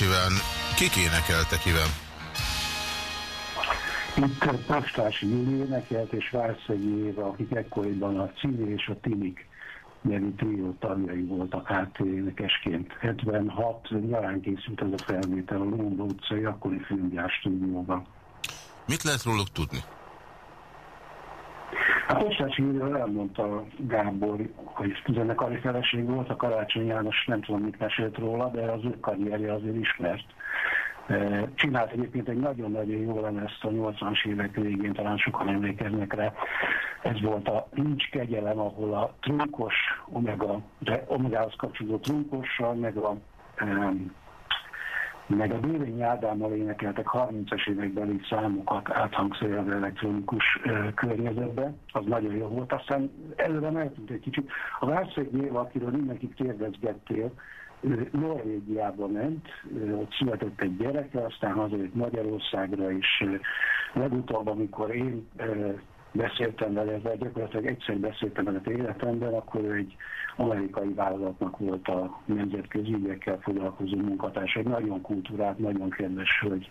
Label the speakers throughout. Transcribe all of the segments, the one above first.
Speaker 1: Iván, kik énekeltek Iván?
Speaker 2: Itt Postás Júli énekelt, és Várszegi Éva, akik ekkoriban a Cili és a Tinik nevű trió tagjai voltak énekesként. 76 nyarán készült ez a felvétel a Lomba utcai akkori filmgyár stúdióban.
Speaker 1: Mit lehet róluk tudni?
Speaker 2: A Kostács Júlió elmondta Gábor, hogy zenekari feleség volt, a Karácsony János nem tudom, mit mesélt róla, de az ő karrierje azért ismert. E, csinált egyébként egy nagyon-nagyon jó lemezt a 80-as évek végén, talán sokan emlékeznek rá. Ez volt a Nincs kegyelem, ahol a trunkos omega, de omegához kapcsolódó trunkossal, meg a meg a Bővény Ádámmal énekeltek 30-as évekbeli számokat áthangszerelve elektronikus ö, környezetben, az nagyon jó volt. Aztán előre eltűnt egy kicsit. A Várszeg Éva, akiről mindenki kérdezgettél, Norvégiába ment, ott született egy gyereke, aztán hazajött Magyarországra, és legutóbb, amikor én beszéltem vele, de gyakorlatilag egyszer beszéltem vele életemben, akkor ő egy amerikai vállalatnak volt a nemzetközi ügyekkel foglalkozó munkatársa. Egy nagyon kultúrát, nagyon kedves hölgy.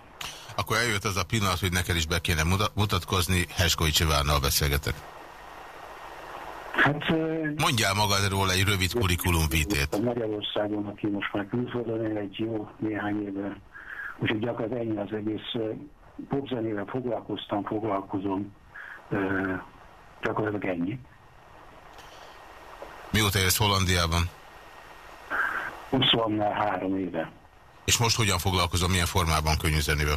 Speaker 1: Akkor eljött az a pillanat, hogy neked is be kéne mutatkozni, Heskovics Ivánnal beszélgetek. Hát, Mondjál magad róla egy rövid kurikulum vitét.
Speaker 2: Magyarországon, aki most már külföldön egy jó néhány éve, úgyhogy gyakorlatilag ennyi az egész popzenével foglalkoztam, foglalkozom, gyakorlatilag ennyi.
Speaker 1: Mióta élsz Hollandiában?
Speaker 2: 23 éve.
Speaker 1: És most hogyan foglalkozom, milyen formában könnyűzenével?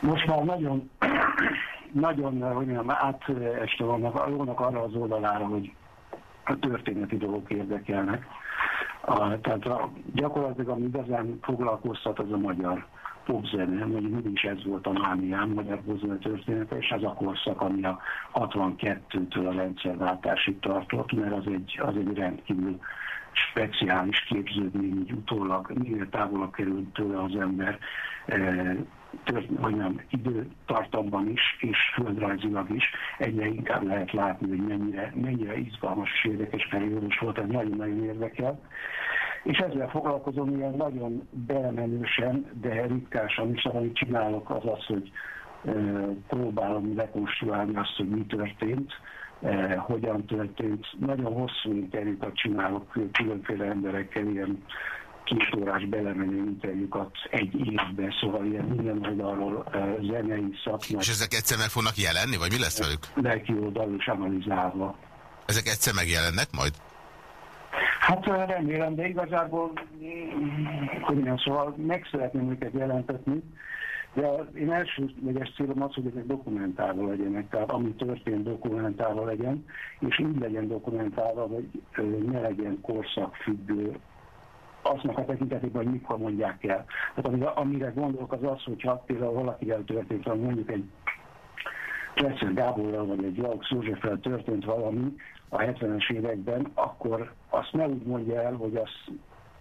Speaker 2: Most már nagyon, nagyon, hogy mondjam, áteste vannak, vannak arra az oldalára, hogy a történeti dolgok érdekelnek. A, tehát a, gyakorlatilag ami igazán foglalkoztat, az a magyar popzene, hogy mindig is ez volt a mámiám, magyar popzene története, és ez a korszak, ami a 62-től a rendszerváltásig tartott, mert az egy, az egy rendkívül speciális képződmény, így utólag minél távolabb került tőle az ember, e, tört, hogy nem, időtartamban is, és földrajzilag is egyre inkább lehet látni, hogy mennyire, mennyire izgalmas és érdekes periódus volt, ez nagyon-nagyon érdekel. És ezzel foglalkozom ilyen nagyon belemenősen, de ritkásan is, amit csinálok az az, hogy próbálom rekonstruálni azt, hogy mi történt, e, hogyan történt. Nagyon hosszú interjúkat csinálok különféle emberekkel, ilyen két órás belemenő interjúkat egy évben, szóval ilyen minden oldalról e, zenei, szakmai.
Speaker 1: És ezek egyszer meg fognak jelenni, vagy mi lesz velük?
Speaker 2: Lelki oldalról is analizálva.
Speaker 1: Ezek egyszer megjelennek majd?
Speaker 2: Hát remélem, de igazából, hogy nem, szóval meg szeretném őket jelentetni, de én elsőleges célom az, hogy ezek dokumentálva legyenek, tehát ami történt dokumentálva legyen, és úgy legyen dokumentálva, hogy ne legyen korszakfüggő aznak a tekintetében, hogy mikor mondják el. Tehát amire, amire gondolok az az, hogyha például valakivel történt, mondjuk egy Kresser Gáborral vagy egy Jalk Józseffel történt valami a 70-es években, akkor azt ne úgy mondja el, hogy azt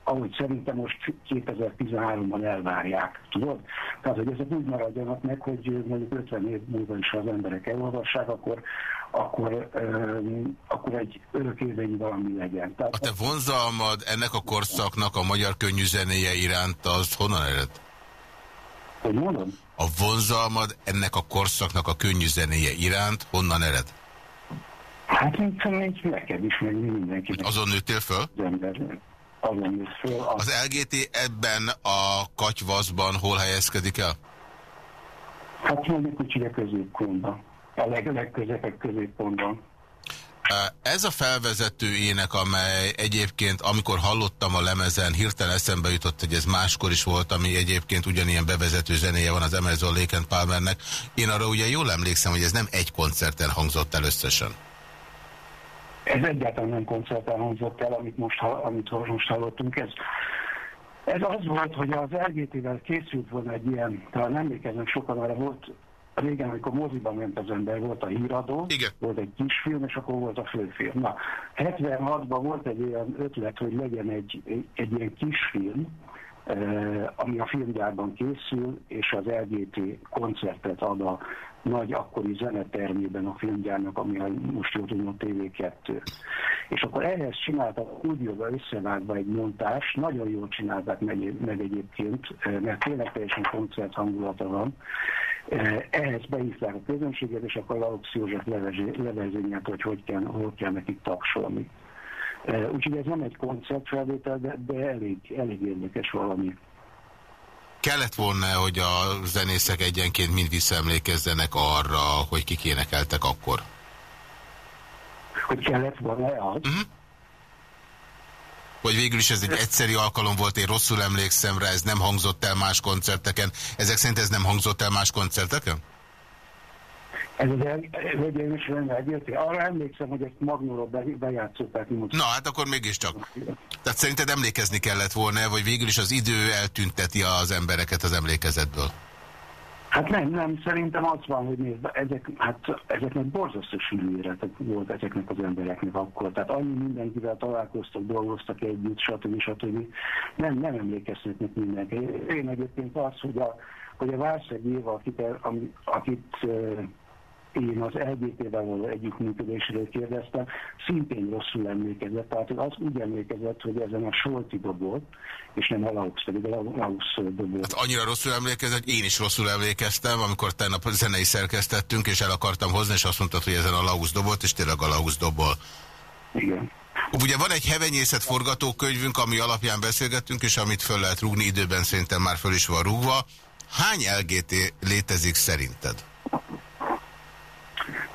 Speaker 2: ahogy szerintem most 2013-ban elvárják, tudod? Tehát, hogy ezek úgy maradjanak meg, hogy mondjuk 50 év múlva is az emberek elolvassák, akkor, akkor, um, akkor egy örökérvényi valami legyen.
Speaker 1: Tehát, a te vonzalmad ennek a korszaknak a magyar könnyű zenéje iránt az honnan ered?
Speaker 2: Hogy mondom?
Speaker 1: A vonzalmad ennek a korszaknak a könnyű zenéje iránt honnan ered?
Speaker 2: Hát mint neked is, meg mindenki.
Speaker 1: Azon nőttél föl?
Speaker 2: Az ember azon nőtt föl.
Speaker 1: Az... az LGT ebben a katyvaszban hol helyezkedik el?
Speaker 2: Hát mondjuk úgy, hogy a középpontban. A leg, legközepek középpontban.
Speaker 1: Ez a felvezető ének, amely egyébként, amikor hallottam a lemezen, hirtelen eszembe jutott, hogy ez máskor is volt, ami egyébként ugyanilyen bevezető zenéje van az Emerson Lake and Palmernek. Én arra ugye jól emlékszem, hogy ez nem egy koncerten hangzott el összesen.
Speaker 2: Ez egyáltalán nem koncerten hangzott el, amit most, amit most hallottunk. Ez, ez az volt, hogy az LGT-vel készült volna egy ilyen, talán emlékeznek sokan arra volt régen, amikor moziban ment az ember, volt a híradó,
Speaker 1: Igen.
Speaker 2: volt egy kisfilm, és akkor volt a főfilm. Na, 76-ban volt egy olyan ötlet, hogy legyen egy, egy, egy ilyen kisfilm, eh, ami a filmgyárban készül, és az LGT koncertet ad a nagy akkori zenetermében a filmgyárnak, ami most jól tudom, a TV2. És akkor ehhez csináltak stúdióba összevágva egy montás, nagyon jól csinálták meg, meg egyébként, mert tényleg teljesen koncert hangulata van, Eh, ehhez behívták a közönséget, és akkor Laox József levezényelt, hogy hogy kell, hogy kell nekik tapsolni. Úgyhogy ez nem egy koncertfelvétel, de, de elég, elég érdekes valami.
Speaker 1: Kellett volna, hogy a zenészek egyenként mind visszaemlékezzenek arra, hogy kik énekeltek akkor?
Speaker 2: Hogy kellett volna az? Uh mhm. -huh.
Speaker 1: Vagy végül is ez egy egyszeri alkalom volt, én rosszul emlékszem rá, ez nem hangzott el más koncerteken. Ezek szerint ez nem hangzott el más koncerteken?
Speaker 2: Ez az hölgyeim is elgérti. Arra emlékszem, hogy ezt Magnóról bejátszották.
Speaker 1: Na, hát akkor mégiscsak. Tehát szerinted emlékezni kellett volna, vagy végül is az idő eltünteti az embereket az emlékezetből?
Speaker 2: Hát nem, nem, szerintem az van, hogy nézd, ezek, hát ezeknek borzasztó sűrű életek volt ezeknek az embereknek akkor. Tehát annyi mindenkivel találkoztak, dolgoztak együtt, stb. stb. Nem, nem emlékeztetnek mindenki. Én egyébként az, hogy a, hogy a Várszeg Éva, akit, akit én az LGT-vel való együttműködésről kérdeztem, szintén rosszul emlékezett. Tehát az úgy emlékezett, hogy ezen a Solti dobott, és nem a Laux, pedig a Laux dobott.
Speaker 1: Hát annyira rosszul emlékezett, én is rosszul emlékeztem, amikor tegnap zenei szerkesztettünk, és el akartam hozni, és azt mondtad, hogy ezen a Laux dobott, és tényleg a Laux dobol.
Speaker 2: Igen.
Speaker 1: Ugye van egy hevenyészet forgatókönyvünk, ami alapján beszélgettünk, és amit föl lehet rúgni időben, szerintem már föl is van rúgva. Hány LGT létezik szerinted?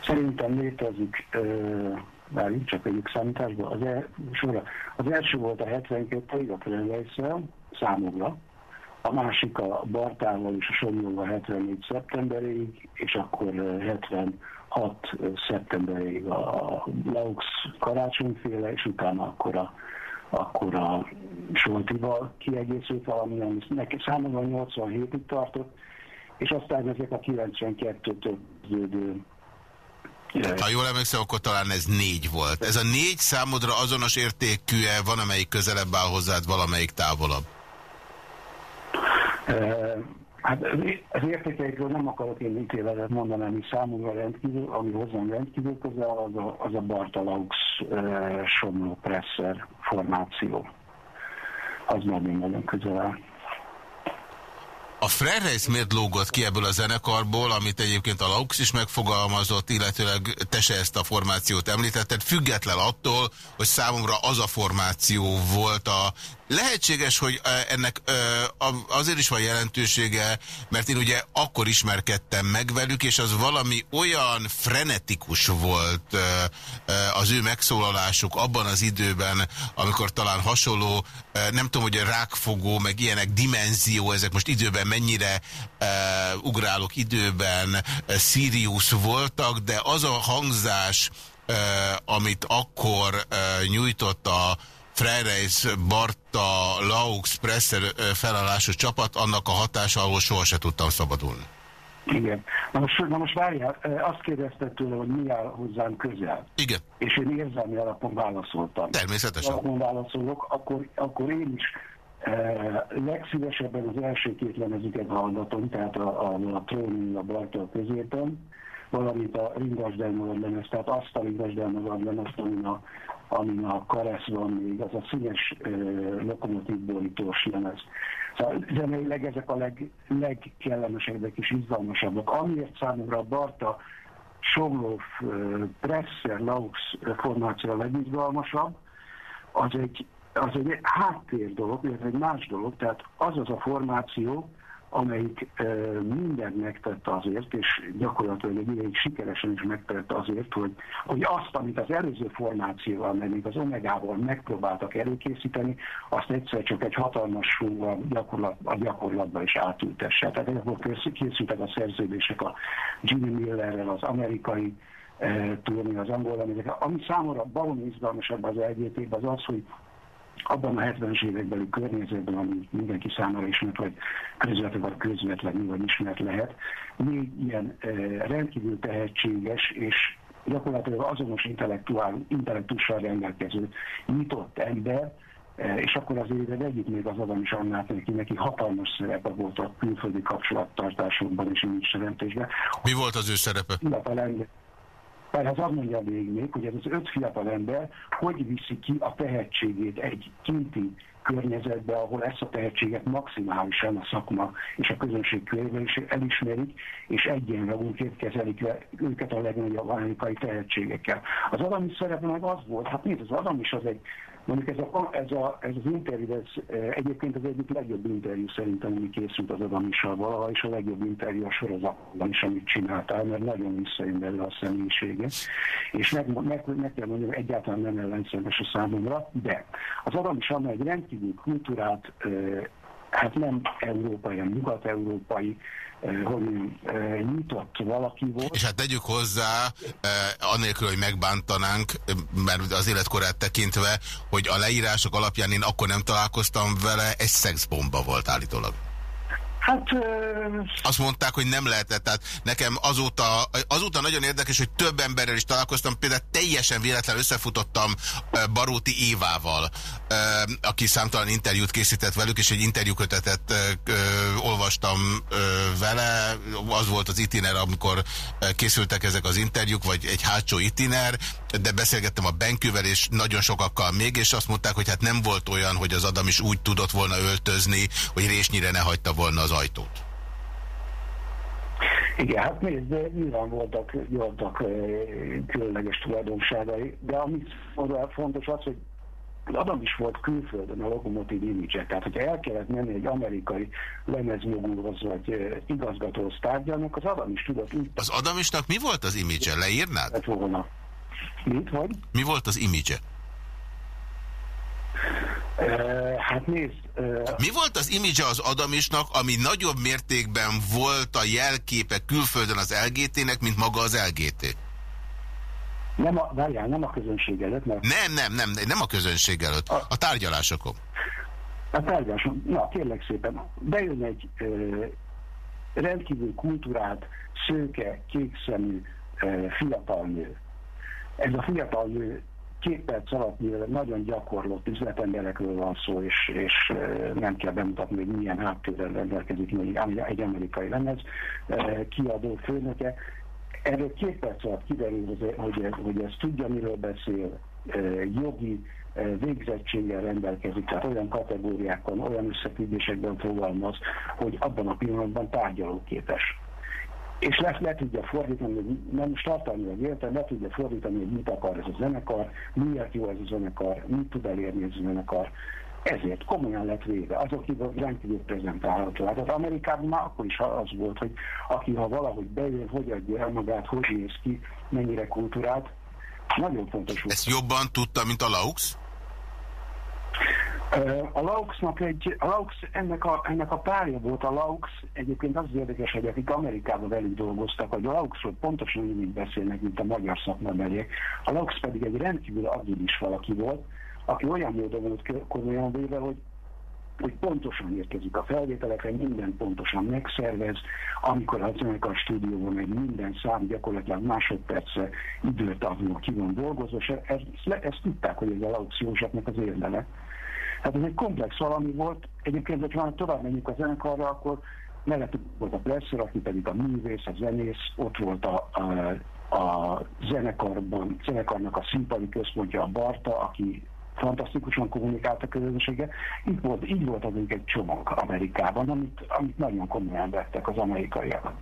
Speaker 2: Szerintem létezik, várjuk csak egyik számításba, az, el, sorra. az első volt a 72-ig a Frelejszel, számomra, a másik a Bartával és a Somjóval 74 szeptemberig, és akkor 76 szeptemberig a Laux karácsonyféle, és utána akkor a, akkor a Soltival kiegészült valami, ami neki számomra 87-ig tartott, és aztán ezek a 92-től
Speaker 1: ha jól emlékszem, akkor talán ez négy volt. Ez a négy számodra azonos értékű-e, van amelyik közelebb áll hozzád, valamelyik távolabb?
Speaker 2: Hát az értékeikről nem akarok én ítéletet mondani, ami számomra rendkívül, ami hozzám rendkívül közel, az a, az a Bartalaux uh, Somló Presser formáció. Az nagyon-nagyon közel áll.
Speaker 1: A Frerreis miért lógott ki ebből a zenekarból, amit egyébként a Laux is megfogalmazott, illetőleg te se ezt a formációt említetted, független attól, hogy számomra az a formáció volt a Lehetséges, hogy ennek azért is van jelentősége, mert én ugye akkor ismerkedtem meg velük, és az valami olyan frenetikus volt az ő megszólalásuk abban az időben, amikor talán hasonló, nem tudom, hogy a rákfogó, meg ilyenek dimenzió, ezek most időben mennyire ugrálok időben, Sirius voltak, de az a hangzás, amit akkor nyújtott a Freireis, Barta, Laux, Presser felállású csapat, annak a hatása, ahol soha se tudtam szabadulni.
Speaker 2: Igen. Na most, na most várjál, azt kérdezte tőle, hogy mi áll hozzám közel.
Speaker 1: Igen.
Speaker 2: És én érzelmi alapon válaszoltam.
Speaker 1: Természetesen.
Speaker 2: Alapon válaszolok, akkor, akkor én is eh, legszívesebben az első két lemezüket hallgatom, tehát a, a, a Trónin, a Bartól középen, valamint a Ringasdelmagad lemez, tehát azt a Ringasdelmagad lemez, amin a, amin a Karesz van még, az a színes lokomotív borítós lemez. Szóval zeneileg ezek a leg, legkellemesebbek és izgalmasabbak. Amiért számomra Barta Somlov, Presser, Laux formáció a legizgalmasabb, az egy, az egy háttér dolog, illetve egy más dolog, tehát az az a formáció, amelyik mindent megtette azért, és gyakorlatilag egy ideig sikeresen is megtette azért, hogy, hogy azt, amit az előző formációval, mert még az Omegával megpróbáltak előkészíteni, azt egyszer csak egy hatalmas súlyval gyakorlat, a gyakorlatba is átültesse. Tehát akkor készültek a szerződések a Jimmy Millerrel, az amerikai turni, az angol Ami számomra valami izgalmasabb az lgt az az, hogy abban a 70-es évekbeli környezetben, ami mindenki számára ismert, vagy közvetlen vagy közvetlenül vagy ismert lehet, még ilyen e, rendkívül tehetséges és gyakorlatilag azonos intellektussal rendelkező nyitott ember, e, és akkor azért vegyük még az Adam is annál, neki, neki hatalmas szerepe volt a külföldi kapcsolattartásokban és így teremtésben.
Speaker 1: Mi volt az ő szerepe?
Speaker 2: Mert az azt mondja még, hogy ez az öt fiatal ember hogy viszi ki a tehetségét egy kinti környezetbe, ahol ezt a tehetséget maximálisan a szakma és a közönség körében is elismerik, és egyenragúként kezelik őket a legnagyobb amerikai tehetségekkel. Az Adam is szerepe meg az volt, hát nézd, az Adam is az egy Mondjuk ez, a, ez, a, ez az interjú, ez e, egyébként az egyik legjobb interjú szerintem, ami készült az Adamissal valaha, és a legjobb interjú a sorozatban is, amit csináltál, mert nagyon visszajön belőle a személyisége. És meg, meg, meg kell mondjam, egyáltalán nem ellenszemes a számomra, de az Adam is egy rendkívül kultúrát, e, hát nem európai, hanem nyugat-európai, hogy eh, nyitott valaki volt.
Speaker 1: És hát tegyük hozzá, eh, anélkül, hogy megbántanánk, mert az életkorát tekintve, hogy a leírások alapján én akkor nem találkoztam vele, egy szexbomba volt állítólag.
Speaker 2: Hát...
Speaker 1: Azt mondták, hogy nem lehetett. Tehát nekem azóta, azóta nagyon érdekes, hogy több emberrel is találkoztam. Például teljesen véletlen összefutottam Baróti Évával, aki számtalan interjút készített velük, és egy interjúkötetet olvastam vele. Az volt az itiner, amikor készültek ezek az interjúk, vagy egy hátsó itiner, de beszélgettem a Benkővel, és nagyon sokakkal még, és azt mondták, hogy hát nem volt olyan, hogy az Adam is úgy tudott volna öltözni, hogy résnyire ne hagyta volna az ajtót.
Speaker 2: Igen, hát nézd, nyilván voltak, voltak különleges tulajdonságai, de ami fontos az, hogy Adam is volt külföldön a lokomotív image tehát hogyha el kellett menni egy amerikai lemezmogulhoz, vagy igazgatóhoz tárgyalnak, az Adam is tudott úgy...
Speaker 1: Az Adamisnak mi volt az image -e? Leírnád?
Speaker 2: Volna. Mit, vagy?
Speaker 1: Mi volt az image -e?
Speaker 2: hát nézd...
Speaker 1: Mi volt az image az Adamisnak, ami nagyobb mértékben volt a jelképe külföldön az LGT-nek, mint maga az LGT?
Speaker 2: Nem a, várjál, nem a közönség előtt, mert...
Speaker 1: Nem, nem, nem, nem a közönség előtt, a, a tárgyalásokon.
Speaker 2: A tárgyalásokon, na kérlek szépen, bejön egy ö, rendkívül kultúrált, szőke, kékszemű ö, fiatal nő. Ez a fiatal nő két perc alatt nagyon gyakorlott üzletemberekről van szó, és, és nem kell bemutatni, hogy milyen háttérrel rendelkezik még egy amerikai lemez kiadó főnöke. Erről két perc alatt kiderül, hogy, hogy ez tudja, miről beszél, jogi végzettséggel rendelkezik, tehát olyan kategóriákon, olyan összefüggésekben fogalmaz, hogy abban a pillanatban tárgyalóképes és le, le tudja fordítani, nem most tartalmilag értem, le tudja fordítani, hogy mit akar ez a zenekar, miért jó ez a zenekar, mit tud elérni ez a zenekar. Ezért komolyan lett véve. Azok rendkívül prezentálható. Tehát Amerikában már akkor is az volt, hogy aki ha valahogy bejön, hogy adja el magát, hogy néz ki, mennyire kultúrát, nagyon fontos.
Speaker 1: Ezt jobban tudta, mint a Laux?
Speaker 2: A Lauxnak egy, a Laux ennek a, ennek a párja volt a Laux, egyébként az, érdekes, hogy akik Amerikában velük dolgoztak, hogy a Lauxról pontosan úgy beszélnek, mint a magyar szakmabeliek. A Laux pedig egy rendkívül agilis valaki volt, aki olyan módon volt komolyan véve, hogy hogy pontosan érkezik a felvételekre, minden pontosan megszervez, amikor a stúdióban megy minden szám gyakorlatilag másodperce időt adnak ki van dolgozva, és ezt, ezt tudták, hogy ez a Laux Józsefnek az érdeme. Tehát ez egy komplex valami volt. Egyébként, hogyha már tovább menjünk a zenekarra, akkor mellett volt a Plesser, aki pedig a művész, a zenész, ott volt a, a, a zenekarban, zenekarnak a színpadi központja a Barta, aki fantasztikusan kommunikált a közönsége. Így volt, így volt az egy csomag Amerikában, amit, amit nagyon komolyan vettek az amerikaiak.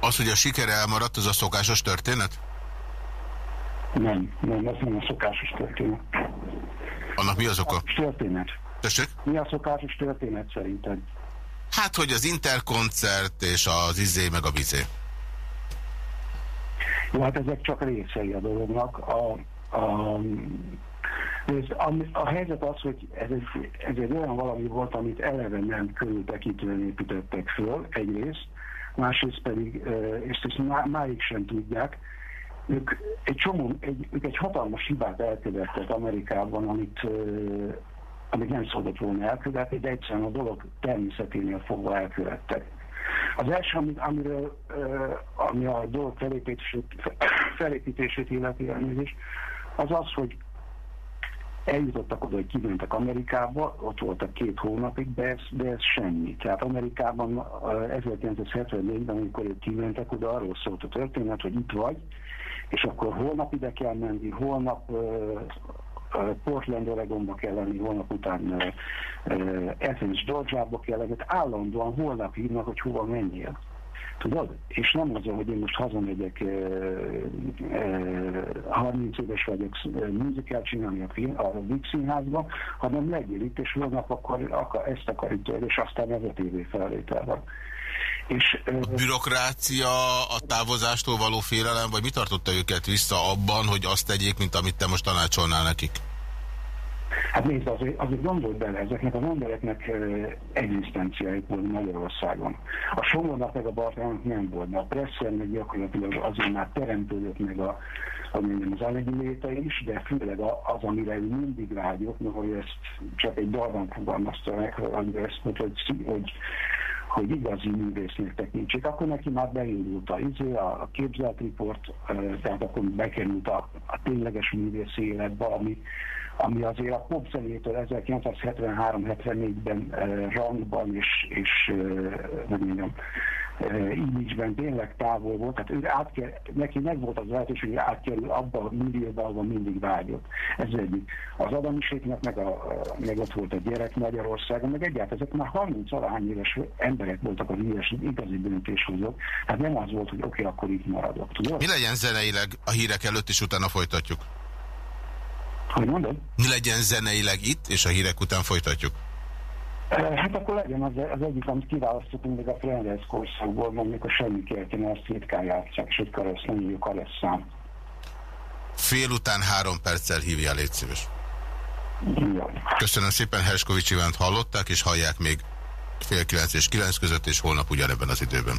Speaker 1: Az, hogy a siker elmaradt, az a szokásos történet?
Speaker 2: Nem, nem, ez nem a szokásos történet.
Speaker 1: Annak mi az oka?
Speaker 2: Történet.
Speaker 1: Tessék?
Speaker 2: Mi a szokásos történet szerinted?
Speaker 3: Hát, hogy az interkoncert és az izé meg a vizé.
Speaker 2: Jó, hát ezek csak részei a dolognak. A, a, a, a helyzet az, hogy ez egy, ez egy olyan valami volt, amit eleve nem körültekintően építettek föl, egyrészt, másrészt pedig, és ezt má, máig sem tudják, ők egy csomó, egy, ők egy hatalmas hibát elkövettek Amerikában, amit, amit nem szabadott volna elkövetni, de egyszerűen a dolog természeténél fogva elkövettek. Az első, amit, amiről, ami a dolog felépítését, felépítését illeti elnézést, az az, hogy eljutottak oda, hogy kimentek Amerikába, ott voltak két hónapig, de ez, de ez semmi. Tehát Amerikában 1974-ben, amikor ők kimentek oda, arról szólt a történet, hogy itt vagy, és akkor holnap ide kell menni, holnap Portland, Oregonba kell lenni, holnap után Athens, Georgia-ba kell lenni, állandóan holnap hívnak, hogy hova menjél. Tudod? És nem az, hogy én most hazamegyek, e, e, 30 éves vagyok, musical csinálni a, film, a Víg Színházban, hanem legyél itt, és holnap akkor, akkor ezt akarjuk és aztán ez a tévé felvétel van.
Speaker 3: És, a bürokrácia, a távozástól való félelem, vagy mi tartotta őket vissza abban, hogy azt tegyék, mint amit te most tanácsolnál nekik?
Speaker 2: Hát nézd, azért, azért gondolj bele, ezeknek az embereknek egzisztenciájuk volt Magyarországon. A Somornak meg a Bartának nem volt, de a Presszernek gyakorlatilag azért már teremtődött meg a, a mondjam, az anyagi léte is, de főleg az, amire ő mindig vágyott, hogy ezt csak egy dalban fogalmazta meg, hogy ezt, hogy, hogy hogy igazi művésznek tekintsék, akkor neki már beindult a, izé, a, a képzelt riport, tehát akkor bekerült a, a tényleges művész életbe, ami, ami azért a popzenétől 1973-74-ben rangban és, és nem mondjam, image tényleg távol volt, tehát ő átker, neki meg volt az lehetőség, hogy átkerül abba a millióba, ahol mindig vágyott. Ez egyik. Az Adamiséknek meg, a, meg ott volt a gyerek Magyarországon, meg egyáltalán ezek már 30 alahány éves emberek voltak a híres igazi döntéshozók. Hát nem az volt, hogy oké, okay, akkor itt maradok. Tudod?
Speaker 3: Mi legyen zeneileg a hírek előtt, és utána folytatjuk?
Speaker 2: Hogy mondod?
Speaker 3: Mi legyen zeneileg itt, és a hírek után folytatjuk?
Speaker 2: Hát akkor legyen az, az egyik, amit kiválasztottunk még a Flanders korszakból, mondjuk a semmi kertén, azt ritkán játszák, és egy karesz, szám.
Speaker 3: Fél után három perccel hívja, légy szíves. Köszönöm szépen, Herskovics Ivánt hallották, és hallják még fél kilenc és kilenc között, és holnap ugyanebben az időben.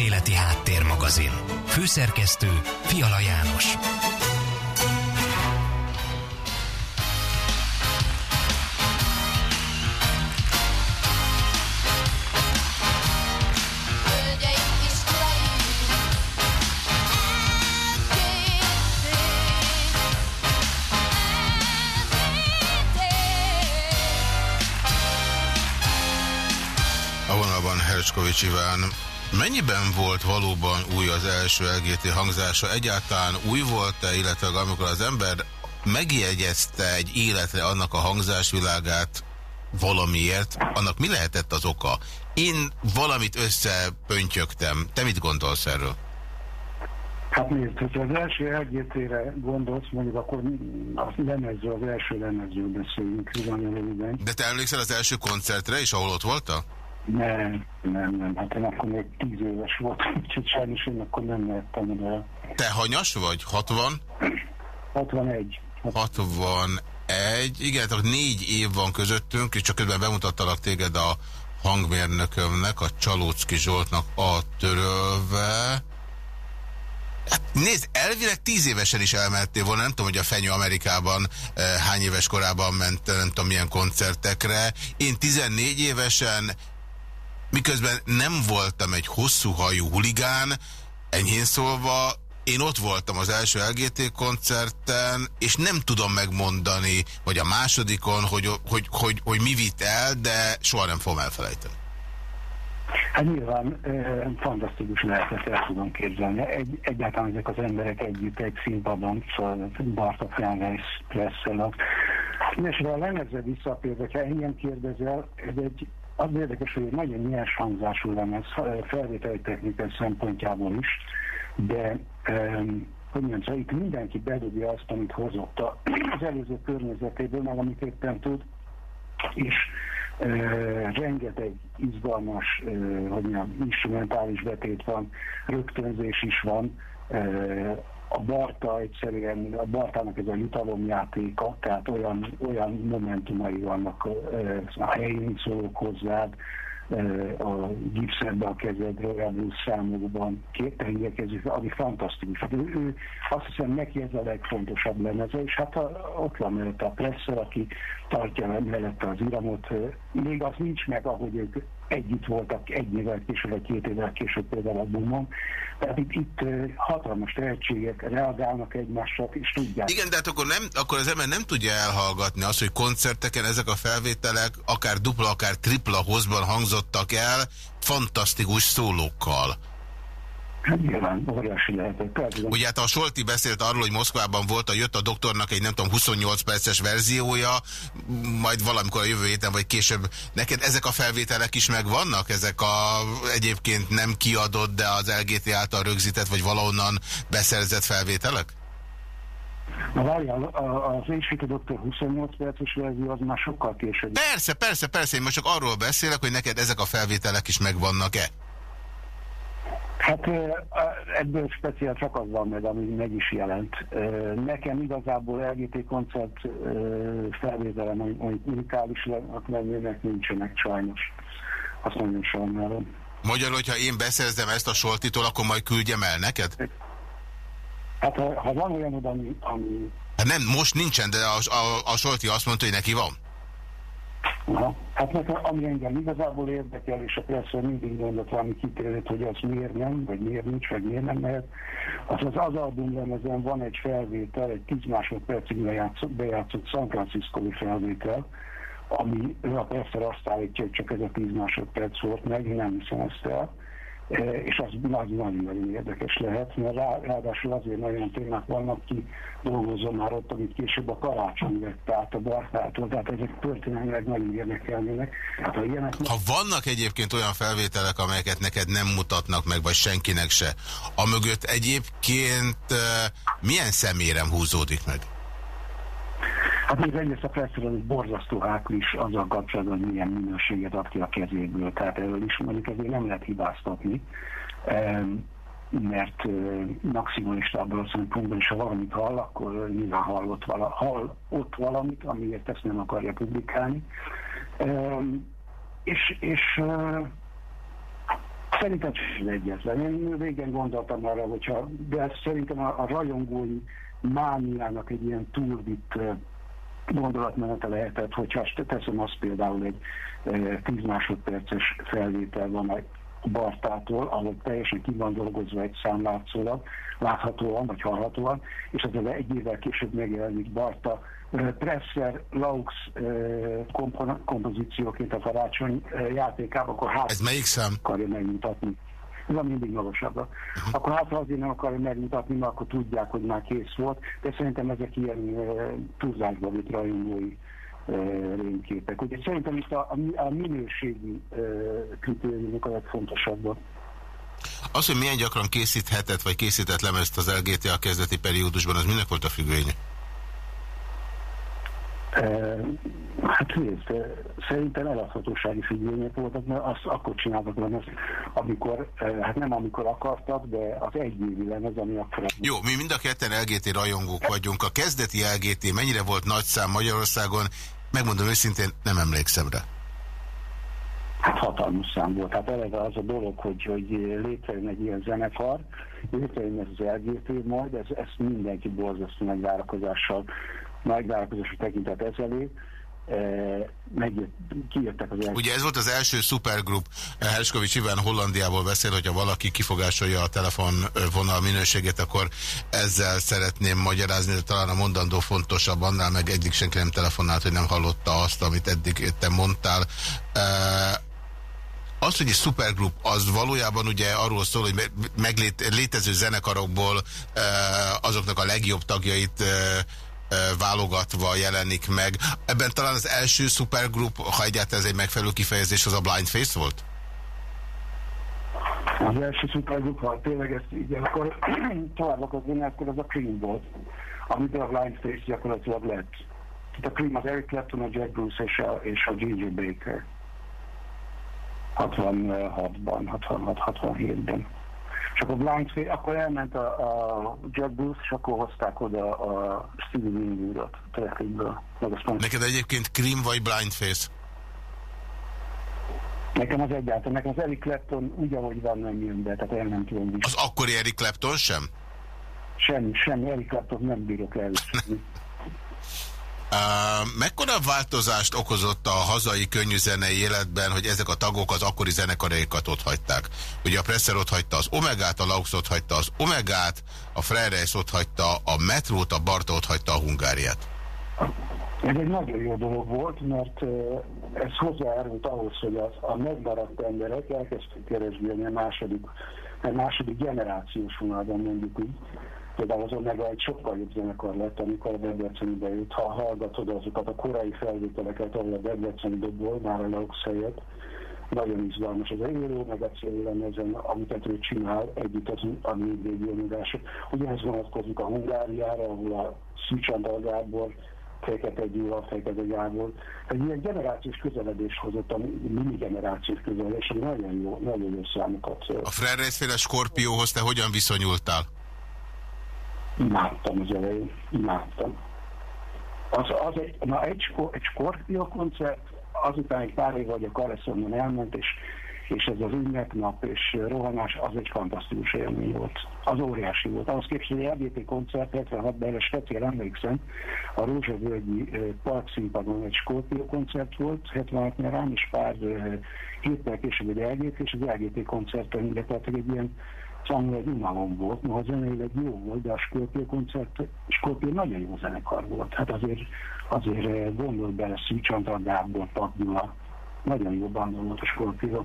Speaker 4: Közéleti Háttérmagazin. Főszerkesztő Fiala János.
Speaker 1: Hercskovics Iván, mennyiben volt valóban új az első LGT hangzása? Egyáltalán új volt-e, illetve amikor az ember megjegyezte egy életre annak a hangzásvilágát valamiért, annak mi lehetett az oka? Én valamit összepöntyögtem. Te mit gondolsz erről?
Speaker 2: Hát nézd, hogyha az első LGT-re gondolsz, mondjuk akkor az lemező, az első lemező beszélünk,
Speaker 1: De te emlékszel az első koncertre is, ahol ott voltál?
Speaker 2: Nem, nem, nem. Hát én akkor még tíz éves voltam, úgyhogy sajnos én akkor nem lehettem ide.
Speaker 1: Te hanyas vagy? 60?
Speaker 2: 61.
Speaker 1: 61. Igen, tehát négy év van közöttünk, és csak közben bemutattalak téged a hangmérnökömnek, a Csalócki Zsoltnak a törölve. Hát nézd, elvileg tíz évesen is elmentél volna, nem tudom, hogy a Fenyő Amerikában eh, hány éves korában ment, nem tudom milyen koncertekre. Én 14 évesen miközben nem voltam egy hosszú hajú huligán, enyhén szólva, én ott voltam az első LGT koncerten, és nem tudom megmondani, vagy a másodikon, hogy, hogy, hogy, hogy mi vitt el, de soha nem fogom elfelejteni.
Speaker 2: Hát nyilván e, fantasztikus lehetett, el tudom képzelni. Egy, egyáltalán ezek az emberek együtt egy színpadon, szóval Barta Fenreis presszelnek. És ha a lemezre visszapérve, ha engem kérdezel, ez egy az érdekes, hogy egy nagyon nyers hangzású lemez felvételi technikai szempontjából is, de um, hogy mondjam, szóval itt mindenki bedobja azt, amit hozott az előző környezetéből, meg amit éppen tud, és uh, rengeteg izgalmas, uh, hogy mondjam, instrumentális betét van, rögtönzés is van, uh, a Barta egyszerűen, a Bartának ez a jutalomjátéka, tehát olyan, olyan momentumai vannak a helyén szólók hozzád, a gipszedbe a kezedről, a blues számokban, rendelkezik, ami fantasztikus. Hát ő, ő, azt hiszem neki ez a legfontosabb lemeze, és hát a, ott van mellette a Presser, aki tartja mellette az iramot. Még az nincs meg, ahogy ők együtt voltak egy évvel később, vagy két évvel később például a Bumon. Tehát itt, itt hatalmas tehetségek reagálnak egymásra, és tudják.
Speaker 1: Igen, de hát akkor, nem, akkor az ember nem tudja elhallgatni azt, hogy koncerteken ezek a felvételek akár dupla, akár tripla hozban hangzottak el, fantasztikus szólókkal.
Speaker 2: Hát nyilván óriási lehetett.
Speaker 1: Ugye hát a Solti beszélt arról, hogy Moszkvában volt a jött a doktornak egy nem tudom 28 perces verziója, majd valamikor a jövő héten vagy később. Neked ezek a felvételek is megvannak? Ezek a egyébként nem kiadott, de az LGT által rögzített vagy valahonnan beszerzett felvételek?
Speaker 2: Na várjál, az Éjsít a Doktor 28 perces verzió az már sokkal később.
Speaker 1: Persze, persze, persze, én most csak arról beszélek, hogy neked ezek a felvételek is megvannak-e?
Speaker 2: Hát ebből speciál csak az van meg, ami meg is jelent. Nekem igazából LGT koncert felvételem, hogy unikális lennének, nincsenek sajnos. Azt nagyon sajnálom.
Speaker 1: Magyarul, hogyha én beszerzem ezt a soltitól, akkor majd küldjem el neked?
Speaker 2: Hát ha, ha van olyan, ami... ami...
Speaker 1: Hát nem, most nincsen, de a, a, a Solti azt mondta, hogy neki van.
Speaker 2: Aha. Hát nekem, ami engem igazából érdekel, és a persze mindig mondott valami kitérőt, hogy az miért nem, vagy miért nincs, vagy miért nem mehet, az az az albumlemezen van egy felvétel, egy 10 másodpercig bejátszott, bejátszott San Francisco-i felvétel, ami a persze azt állítja, hogy csak ez a 10 másodperc volt meg, én nem hiszem ezt el és az nagyon-nagyon érdekes lehet, mert rá, ráadásul azért nagyon témák vannak, ki dolgozom már ott, amit később a karácsony vett át a Bartától, tehát ezek történelmileg nagyon érdekelnének. Hát,
Speaker 1: ha, ilyenek... ha vannak egyébként olyan felvételek, amelyeket neked nem mutatnak meg, vagy senkinek se, a mögött egyébként eh, milyen szemérem húzódik meg?
Speaker 2: Hát még egyrészt a Pressről egy borzasztó is azzal kapcsolatban, hogy milyen minőséget ad ki a kezéből. Tehát erről is mondjuk ezért nem lehet hibáztatni, mert maximalista abban a szempontból is, ha valamit hall, akkor nyilván hallott, vala, hall ott valamit, amiért ezt nem akarja publikálni. És, és Szerintem az egyetlen. Én régen gondoltam arra, hogyha, de szerintem a, a rajongói mániának egy ilyen túlvitt gondolatmenete lehetett, hogyha teszem azt például egy 10 másodperces felvétel van a Bartától, ahol teljesen ki van dolgozva egy szám látszólag, láthatóan vagy hallhatóan, és az egy évvel később megjelenik Barta Presser Laux kompozícióként a karácsony játékában, akkor hát
Speaker 1: Ez melyik szám?
Speaker 2: akarja megmutatni. Ez a mindig magasabbra. Uh-huh. Akkor hát, ha azért nem akarja megmutatni, mert akkor tudják, hogy már kész volt, de szerintem ezek ilyen uh, túlzásba vitt rajongói uh, rémképek. Ugye szerintem itt a, a, a minőségi uh, kritériumok a legfontosabbak.
Speaker 1: Az, hogy milyen gyakran készíthetett, vagy készített lemezt az LGT a kezdeti periódusban, az minek volt a függvénye?
Speaker 2: Hát nézd, szerintem eladhatósági függvények voltak, mert azt akkor csináltak lemez, amikor, hát nem amikor akartak, de az egy évi lemez, ami akkor...
Speaker 1: Jó, mi mind a ketten LGT rajongók vagyunk. A kezdeti LGT mennyire volt nagy szám Magyarországon? Megmondom őszintén, nem emlékszem rá.
Speaker 2: Hát hatalmas szám volt. Hát eleve az a dolog, hogy, hogy létrejön egy ilyen zenekar, létrejön ez az LGT majd, ez, ezt mindenki borzasztó nagy várakozással nagy vállalkozású tekintet ezelé, megjött, kijöttek az.
Speaker 1: Ugye ez volt az első szupergrup, Herskovics Iván Hollandiából beszél, hogyha valaki kifogásolja a telefonvonal minőségét, akkor ezzel szeretném magyarázni, de talán a mondandó fontosabb, annál meg egyik senki nem telefonált, hogy nem hallotta azt, amit eddig te mondtál. Az, hogy egy szupergrup, az valójában ugye arról szól, hogy meglét, létező zenekarokból azoknak a legjobb tagjait válogatva jelenik meg. Ebben talán az első supergroup, ha egyáltalán ez egy megfelelő kifejezés, az a Blind Face volt?
Speaker 2: Az első supergroup, ha tényleg ezt így, akkor tovább akarni, akkor az a Cream volt, amit a Blind Face gyakorlatilag lett. Tehát a Cream az Eric Clapton, a Jack Bruce és a, és a Ginger Baker. 66-ban, 66-67-ben. És akkor Blind akkor elment a, a Jack Bruce, és akkor hozták oda a Stevie Winwoodot Trafficből.
Speaker 1: Neked egyébként Cream vagy Blind Face?
Speaker 2: Nekem az egyáltalán, nekem az Eric Clapton úgy, ahogy van, nem jön be, tehát el nem tudom
Speaker 1: vissza. Az akkori Eric Clapton sem?
Speaker 2: Semmi, semmi, Eric Clapton nem bírok elviselni.
Speaker 1: Mekkora változást okozott a hazai könnyűzenei életben, hogy ezek a tagok az akkori zenekaraikat ott hagyták? Ugye a Presser ott hagyta az Omegát, a Laux ott hagyta az Omegát, a Freires ott hagyta a Metrót, a Barta ott hagyta a Hungáriát.
Speaker 2: Ez egy nagyon jó dolog volt, mert ez hozzájárult ahhoz, hogy az, a megmaradt emberek elkezdték keresgélni a második, a második generációs vonalban mondjuk úgy, például az Omega egy sokkal jobb zenekar lett, amikor a Debreceni bejött. Ha hallgatod azokat a korai felvételeket, ahol a Debreceni dobból, már a Laux helyett, nagyon izgalmas. Az élő meg a ezen, amit ő csinál együtt az a négy régiónudások. Ugyanez vonatkozik a Hungáriára, ahol a Szűcsandal Gábor, Fekete Gyula, Fekete Gábor. Egy ilyen generációs közeledés hozott, a mini generációs közeledés, ami nagyon jó, nagyon jó számokat.
Speaker 1: A Frerreis féle Skorpióhoz te hogyan viszonyultál?
Speaker 2: Imádtam az elején, imádtam. Az, az egy, na egy, egy Scorpio koncert, azután egy pár év, hogy a Kareszonban elment, és, és ez az ünnepnap és rohanás, az egy fantasztikus élmény volt. Az óriási volt. Ahhoz képest, hogy a RGT koncert 76-ban, erre speciál emlékszem, a Rózsavölgyi Park színpadon egy Scorpio koncert volt, 76 nyarán, és pár héttel később egy RGT, és az RGT koncerten, illetve egy ilyen Egy unalom volt, noha zeneileg jó volt, de a Scorpio koncert, Scorpio nagyon jó zenekar volt. Hát azért, azért eh, gondol bele Szűcs Antal Gábor, Pagdula. Nagyon jó banda volt a Scorpio.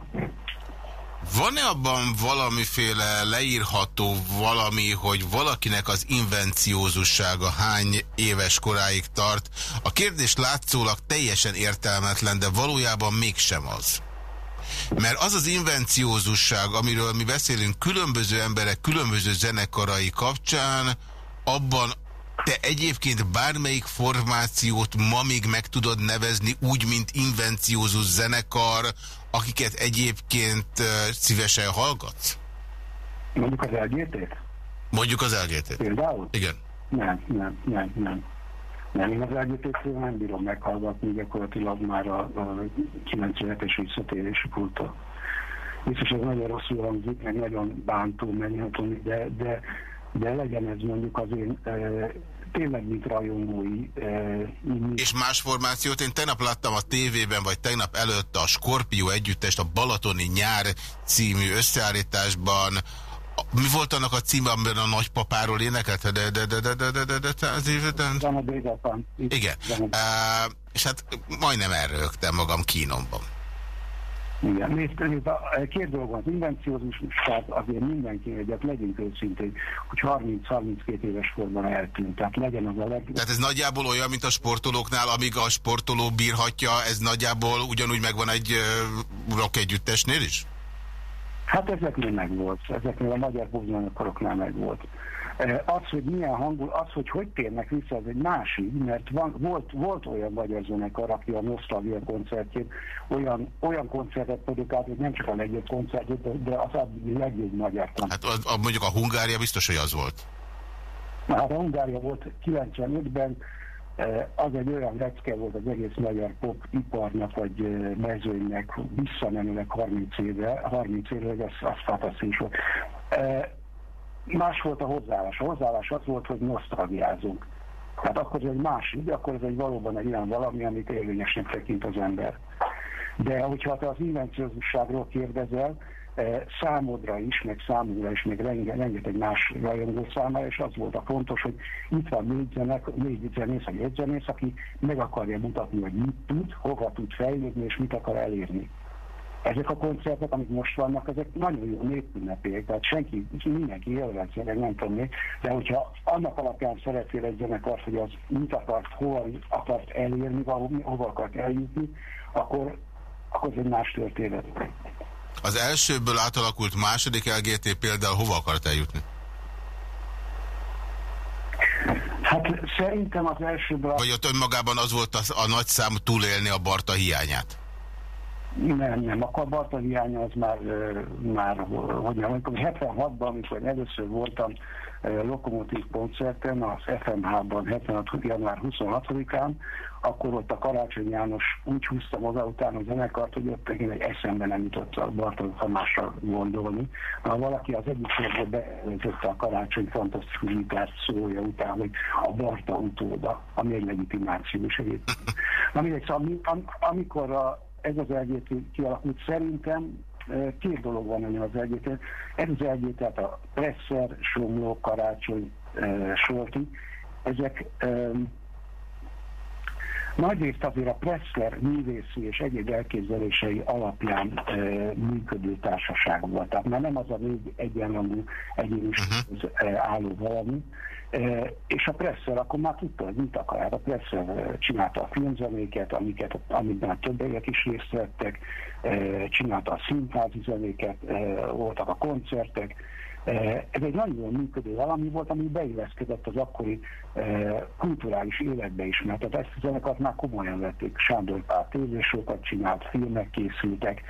Speaker 1: Van-e abban valamiféle leírható valami, hogy valakinek az invenciózussága hány éves koráig tart? A kérdés látszólag teljesen értelmetlen, de valójában mégsem az. Mert az az invenciózusság, amiről mi beszélünk különböző emberek, különböző zenekarai kapcsán, abban te egyébként bármelyik formációt ma még meg tudod nevezni úgy, mint invenciózus zenekar, akiket egyébként szívesen hallgatsz?
Speaker 2: Mondjuk az LGT-t?
Speaker 1: Mondjuk az LGT-t.
Speaker 2: Például?
Speaker 1: Igen.
Speaker 2: Nem, nem, nem, nem. Nem, én az LGT-t nem bírom meghallgatni gyakorlatilag már a, a 97-es visszatérési pulta. biztos ez nagyon rosszul hangzik, meg nagyon bántó, meg de, de, de legyen ez mondjuk az én tényleg mint rajongói.
Speaker 1: És más formációt én tegnap láttam a tévében, vagy tegnap előtt a Skorpió együttest a Balatoni Nyár című összeállításban, mi volt annak a címe, amiben a nagypapáról énekelt? De, de, de, de, de, de, de, de, de, de, Igen. Uh, és hát majdnem rögtem magam kínomban.
Speaker 2: Igen, nézd, nézd, két dolog van. Az invenciózus, tehát azért mindenki egyet legyünk őszintén, hogy 30-32 éves korban eltűnt. Tehát legyen az a leg...
Speaker 1: Tehát ez nagyjából olyan, mint a sportolóknál, amíg a sportoló bírhatja, ez nagyjából ugyanúgy megvan egy uh, rock együttesnél is?
Speaker 2: Hát ezeknél meg volt, ezeknél a magyar buzsonyakoroknál meg volt. Az, hogy milyen hangul, az, hogy hogy térnek vissza, az egy másik, mert van, volt, volt olyan magyar zenekar, aki a Nostalgia koncertjét, olyan, olyan koncertet produkált, hogy nem csak a legjobb koncertjét, de az a legjobb magyar
Speaker 1: koncert. Hát a, a, mondjuk a Hungária biztos, hogy az volt.
Speaker 2: Hát a Hungária volt 95-ben, az egy olyan lecke volt az egész magyar iparnak, vagy mezőnynek visszamenőleg 30 évre, 30 évre, hogy az, az fantasztikus volt. Más volt a hozzáállás. A hozzáállás az volt, hogy nosztalgiázunk. Tehát akkor ez egy másik, de akkor ez egy valóban egy olyan valami, amit érvényesnek tekint az ember. De hogyha te az invenciózusságról kérdezel, számodra is, meg számodra is, meg rengeteg más rajongó számára, és az volt a fontos, hogy itt van négy, zenek, négy zenész, vagy egy zenész, aki meg akarja mutatni, hogy mit tud, hova tud fejlődni, és mit akar elérni ezek a koncertek, amik most vannak, ezek nagyon jó népünnepék, tehát senki, mindenki élvezze, meg nem tudom még, de hogyha annak alapján szeretnél egy zenekart, hogy az mit akart, hova akart elérni, valami, hova akart eljutni, akkor, akkor ez egy más történet.
Speaker 1: Az elsőből átalakult második LGT például hova akart eljutni?
Speaker 2: Hát szerintem az elsőből...
Speaker 1: Vagy ott önmagában az volt a, a nagy szám túlélni a Barta hiányát?
Speaker 2: Nem, nem. A kabarta hiánya az már, már hogy mondjam, 76-ban, amikor először voltam Lokomotív koncerten, az FMH-ban 76. január 26-án, akkor ott a Karácsony János úgy húzta maga után a zenekart, hogy ott megint egy eszembe nem jutott a Bartók Tamásra gondolni. Ha valaki az egyik sorból beöltötte a Karácsony fantasztikus gitárt szója után, hogy a Barta utóda, ami egy legitimáció is egyébként. Na mindegy, szóval amikor a ez az LGT kialakult. Szerintem két dolog van nagyon az LGT. Ez az LGT, tehát a Presser, Somló, Karácsony, Solti, ezek Nagyrészt azért a Pressler művészi és egyéb elképzelései alapján e, működő társaság volt. Tehát már nem az a négy egyenlangú egyénishez uh-huh. álló valami, és a Presser akkor már tudta, hogy mit akar. Hát a Presser csinálta a filmzenéket, amiket, amikben többiek is részt vettek, csinálta a színházi zenéket, voltak a koncertek, ez egy nagyon jól működő valami volt, ami beilleszkedett az akkori kulturális életbe is, mert a zenekart már komolyan vették. Sándor Pál tévésókat csinált, filmek készültek.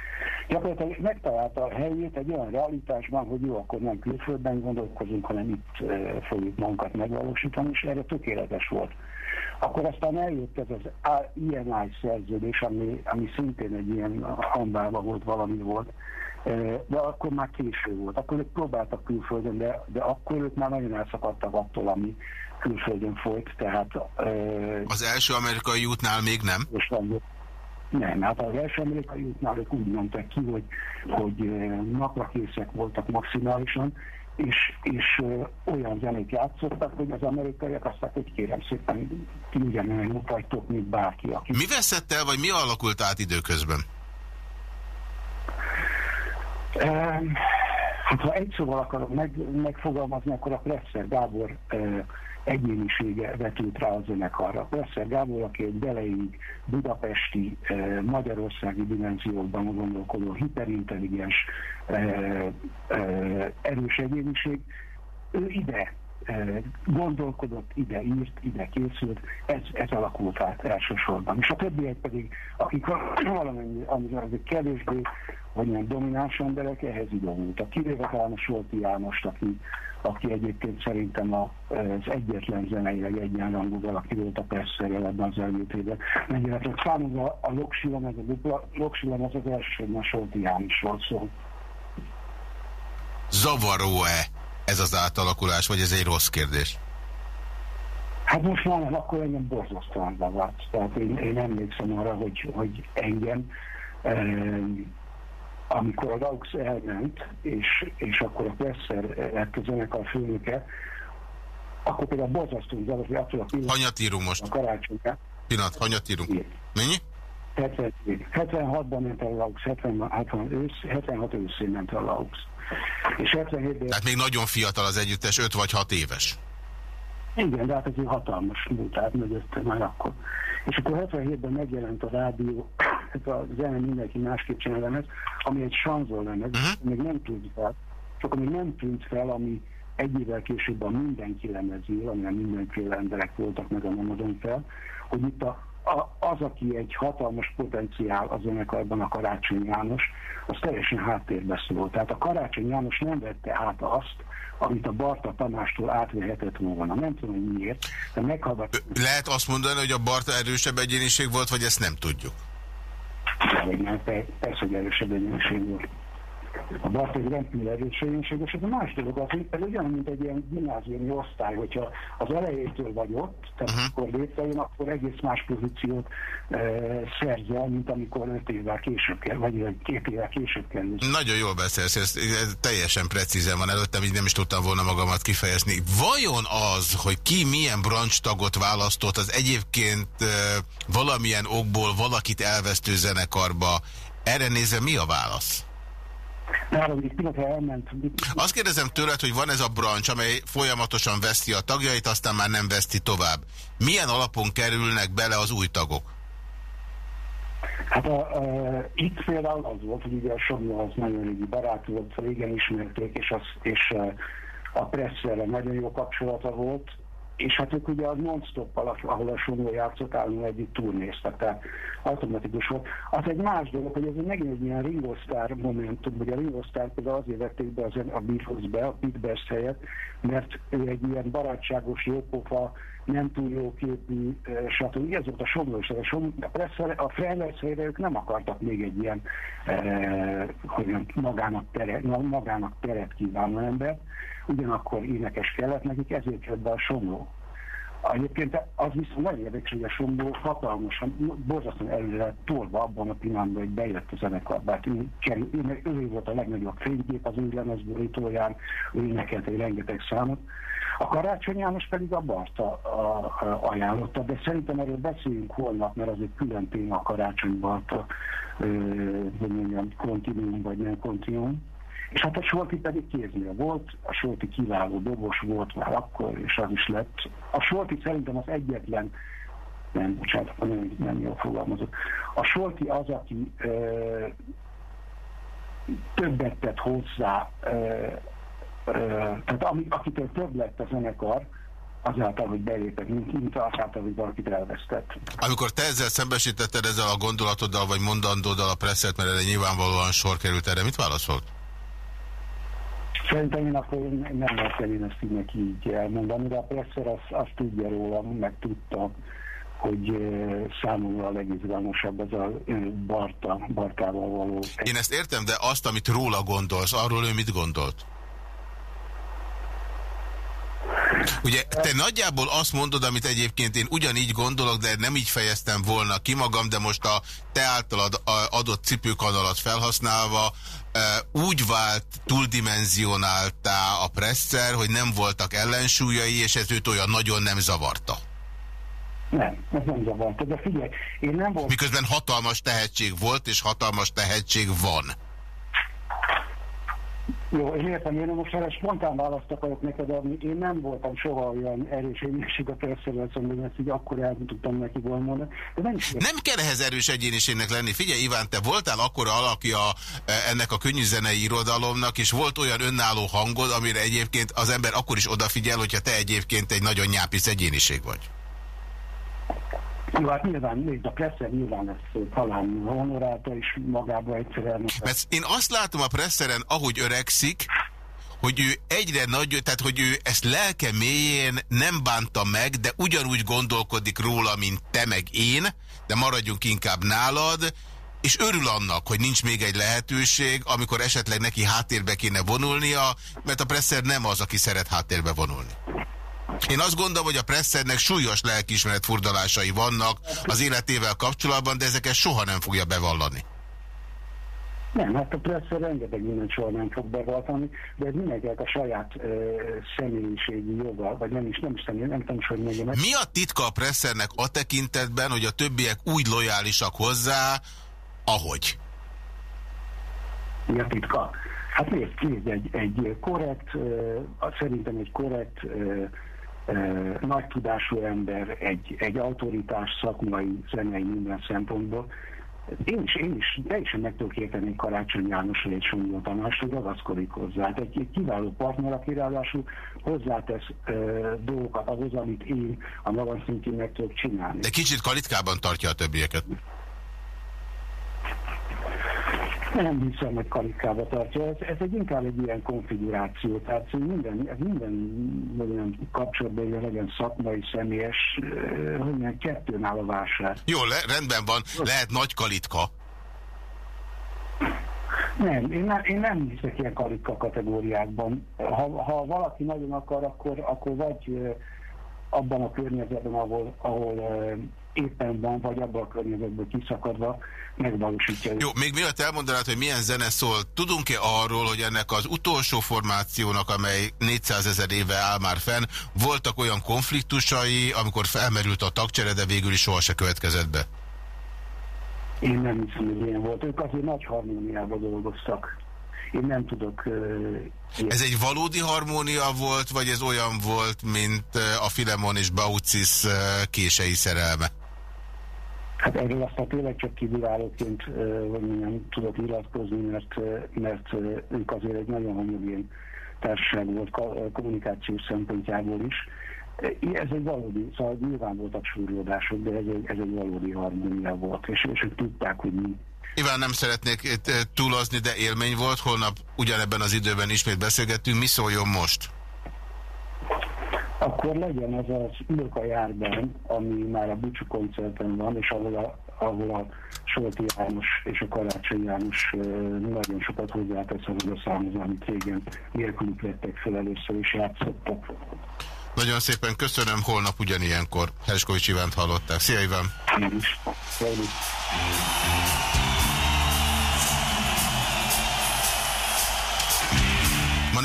Speaker 2: Gyakorlatilag megtalálta a helyét egy olyan realitásban, hogy jó, akkor nem külföldben gondolkozunk, hanem itt fogjuk magunkat megvalósítani, és erre tökéletes volt. Akkor aztán eljött ez az INI szerződés, ami, ami szintén egy ilyen hambában volt, valami volt, de akkor már késő volt. Akkor ők próbáltak külföldön, de, de akkor ők már nagyon elszakadtak attól, ami külföldön folyt, tehát...
Speaker 1: Az első amerikai útnál még nem?
Speaker 2: Nem, hát az első amerikai útnál ők úgy mondták ki, hogy, hogy napra készek voltak maximálisan, és, és olyan zenét játszottak, hogy az amerikaiak azt hogy kérem szépen, ti ugyanolyan vagytok, mint bárki, aki...
Speaker 1: Mi veszett el, vagy mi alakult át időközben?
Speaker 2: Hát ha egy szóval akarok meg, megfogalmazni, akkor a Presser Gábor egyénisége vetült rá a zenekarra. Presser Gábor, aki egy beleig budapesti, magyarországi dimenziókban gondolkodó, hiperintelligens, erős egyéniség, ő ide gondolkodott, ide írt, ide készült, ez, ez alakult át elsősorban. És a többiek pedig, akik valamennyi, azért kevésbé, vagy ilyen domináns emberek, ehhez A Kivéve a Solti Jánost, aki, aki egyébként szerintem a, az egyetlen zeneileg egyenrangú valaki volt a Perszerrel ebben az előtében. Mennyire számomra a Loksilom, ez a dupla, Loksilom az az első, a Solti János volt szó.
Speaker 1: Zavaró-e ez az átalakulás, vagy ez egy rossz kérdés?
Speaker 2: Hát most már akkor engem borzasztóan zavart. Tehát én, én emlékszem arra, hogy, hogy engem, eh, amikor a Laux elment, és, és akkor a Presser lett a zenekar főnöke, akkor például borzasztó zavart, hogy attól a
Speaker 1: pillanat... Hanyat írunk most?
Speaker 2: A karácsonyra.
Speaker 1: Pillanat, hanyat írunk? Mennyi?
Speaker 2: 76-ban ment el a Laux, 70, 76, ősz, 76 őszén ment el a Laux. És 77-ben...
Speaker 1: Tehát még nagyon fiatal az együttes, 5 vagy 6 éves.
Speaker 2: Igen, de hát ez egy hatalmas múltát mögötte már akkor. És akkor 77-ben megjelent a rádió, ez a zene mindenki másképp csinál ami egy sanzol lemez, uh -huh. még nem tűnt fel, csak ami nem tűnt fel, ami egy évvel később a mindenki lemezél, amilyen mindenféle emberek voltak meg a nem fel, hogy itt a a, az, aki egy hatalmas potenciál az zenekarban, a Karácsony János, az teljesen háttérbe szól. Tehát a Karácsony János nem vette át azt, amit a Barta Tamástól átvehetett volna. Nem tudom, hogy miért, de meghallgat...
Speaker 1: Lehet azt mondani, hogy a Barta erősebb egyéniség volt, vagy ezt nem tudjuk?
Speaker 2: Nem, persze, hogy erősebb egyéniség volt. A Bartók rendkívül erősségénységes, ez a más dolog az, hogy ez olyan, mint egy ilyen gimnáziumi osztály, hogyha az elejétől vagy ott, tehát uh -huh. akkor létrejön, akkor egész más pozíciót e, szerzel, mint amikor öt évvel később kell, vagy két évvel később kell.
Speaker 1: Nagyon jól beszélsz, ez, ez teljesen precízen van előttem, így nem is tudtam volna magamat kifejezni. Vajon az, hogy ki milyen brancs tagot választott, az egyébként e, valamilyen okból valakit elvesztő zenekarba, erre nézve mi a válasz?
Speaker 2: Elment.
Speaker 1: Azt kérdezem tőled, hogy van ez a brancs, amely folyamatosan veszti a tagjait, aztán már nem veszti tovább. Milyen alapon kerülnek bele az új tagok?
Speaker 2: Hát a, a, itt például az volt, hogy ugye a Somja az nagyon régi barát volt, régen ismerték, és, az, és a presszerre nagyon jó kapcsolata volt, és hát ők ugye az non-stop alatt, ahol a Somó játszott, állunk együtt turnéztek, tehát automatikus volt. Az egy más dolog, hogy ez megint egy ilyen Ringo Starr momentum, hogy a Ringo Starr például azért vették be az, a Beatles-be, a Pete Best helyett, mert ő egy ilyen barátságos, jópofa, nem túl jó képű, stb. Ez volt a Somló és a a, presszer, a Frellers ők nem akartak még egy ilyen, eh, hogy magának, teret, magának teret kívánó embert, ugyanakkor énekes kellett nekik, ezért jött be a Somló. Egyébként az viszont nagyon érdekes, hogy a Somló hatalmasan, borzasztóan előre tolva abban a pillanatban, hogy bejött a zenekarba. Hát ő, ő, ő, volt a legnagyobb fénykép az ő lemezborítóján, ő énekelt egy rengeteg számot. A Karácsony János pedig a Barta a, a, ajánlotta, de szerintem erről beszéljünk holnap, mert az egy külön téma a Karácsony Barta, hogy mondjam, kontinuum vagy nem kontinuum. És hát a Solti pedig kéznél volt, a Solti kiváló dobos volt már akkor, és az is lett. A Solti szerintem az egyetlen, nem, bocsánat, nem, nem jól fogalmazok. A Solti az, aki ö, többet tett hozzá, ö, ö, tehát ami, akitől több lett a zenekar, azáltal, hogy belépett, mint, mint azáltal, hogy valakit elvesztett.
Speaker 1: Amikor te ezzel szembesítetted ezzel a gondolatoddal, vagy mondandóddal a presszet, mert erre nyilvánvalóan sor került erre, mit válaszolt?
Speaker 2: Szerintem én akkor nem mertem én ezt így neki így elmondani, de a Presser azt, azt tudja rólam, meg tudta, hogy számomra a legizgalmasabb az a Barta, Bartával való.
Speaker 1: Én ezt értem, de azt, amit róla gondolsz, arról ő mit gondolt? Ugye te nagyjából azt mondod, amit egyébként én ugyanígy gondolok, de nem így fejeztem volna ki magam, de most a te általad adott cipőkanalat felhasználva úgy vált túldimenzionáltá a presszer, hogy nem voltak ellensúlyai, és ez őt olyan nagyon nem zavarta.
Speaker 2: Nem, ez nem zavarta, de figyelj, én nem voltam...
Speaker 1: Miközben hatalmas tehetség volt, és hatalmas tehetség van.
Speaker 2: Jó, én értem, én most erre spontán választ akarok neked adni. Én nem voltam soha olyan erős egyéniség a perszerelcem, hogy ezt így akkor el tudtam neki volna De nem,
Speaker 1: nem kell ehhez erős egyéniségnek lenni. Figyelj, Iván, te voltál akkora alakja e, ennek a könnyűzenei irodalomnak, és volt olyan önálló hangod, amire egyébként az ember akkor is odafigyel, hogyha te egyébként egy nagyon nyápisz egyéniség vagy.
Speaker 2: Jó, hát nyilván, a Presser nyilván ezt talán honorálta is magába egyszerűen.
Speaker 1: Mert én azt látom a Presseren, ahogy öregszik, hogy ő egyre nagy, tehát hogy ő ezt lelke mélyén nem bánta meg, de ugyanúgy gondolkodik róla, mint te meg én, de maradjunk inkább nálad, és örül annak, hogy nincs még egy lehetőség, amikor esetleg neki háttérbe kéne vonulnia, mert a Presser nem az, aki szeret háttérbe vonulni. Én azt gondolom, hogy a Pressernek súlyos lelkiismeret furdalásai vannak az életével kapcsolatban, de ezeket soha nem fogja bevallani.
Speaker 2: Nem, hát a Presser rengeteg mindent soha nem fog bevallani, de ez mindenkinek a saját ö, személyiségi joga, vagy nem is, nem is nem, nem tudom, hogy mondjam.
Speaker 1: Mi a titka a Pressernek a tekintetben, hogy a többiek úgy lojálisak hozzá, ahogy?
Speaker 2: Mi a titka? Hát nézd, nézd egy, egy korrekt, uh, szerintem egy korrekt, uh, nagy tudású ember, egy, egy autoritás szakmai, zenei minden szempontból, én is, én is teljesen meg tudok érteni Karácsony János, egy Somló Tamás, hogy ragaszkodik hozzá. Egy, egy kiváló partner, aki ráadásul hozzátesz ö, dolgokat ahhoz, amit én a magam szintén meg tudok csinálni.
Speaker 1: De kicsit kalitkában tartja a többieket.
Speaker 2: Nem hiszem, hogy kalikába tartja. Ez, ez egy inkább egy ilyen konfiguráció. Tehát minden, ez minden olyan kapcsolatban, hogy legyen szakmai, személyes, hogy mondjam, kettőn áll a vásár.
Speaker 1: Jó, le, rendben van. Lehet nagy kalitka.
Speaker 2: Nem, én, ne, én nem hiszek ilyen kalitka kategóriákban. Ha, ha valaki nagyon akar, akkor, akkor vagy abban a környezetben, ahol, ahol éppen van, vagy abban a környezetben kiszakadva megvalósítja.
Speaker 1: Jó, még miatt elmondanád, hogy milyen zene szól, tudunk-e arról, hogy ennek az utolsó formációnak, amely 400 ezer éve áll már fenn, voltak olyan konfliktusai, amikor felmerült a tagcsere, de végül is soha se következett be?
Speaker 2: Én nem hiszem, hogy ilyen volt. Ők azért nagy harmóniában dolgoztak. Én nem tudok... Uh,
Speaker 1: ez egy valódi harmónia volt, vagy ez olyan volt, mint a Filemon és Baucis uh, kései szerelme?
Speaker 2: Hát erről aztán tényleg csak kívülállóként, hogy mondjam, tudok nyilatkozni, mert, mert ők azért egy nagyon homogén társaság volt kommunikációs szempontjából is. Ez egy valódi, szóval nyilván voltak súrlódások, de ez egy, ez egy valódi harmónia volt, és, és ők tudták, hogy mi.
Speaker 1: Iván, nem szeretnék túlozni, de élmény volt. Holnap ugyanebben az időben ismét beszélgettünk. Mi szóljon most?
Speaker 2: Akkor legyen az az ülök a járban, ami már a Bucsu koncerten van, és ahol a, ahol a Solti János és a Karácsony János nagyon sokat hozzátesz ahhoz a számhoz, amit régen nélkülük vettek fel először, és játszottak.
Speaker 1: Nagyon szépen köszönöm, holnap ugyanilyenkor. Herskovics Ivánt hallották. Szia Iván!
Speaker 2: Én is.
Speaker 1: Ma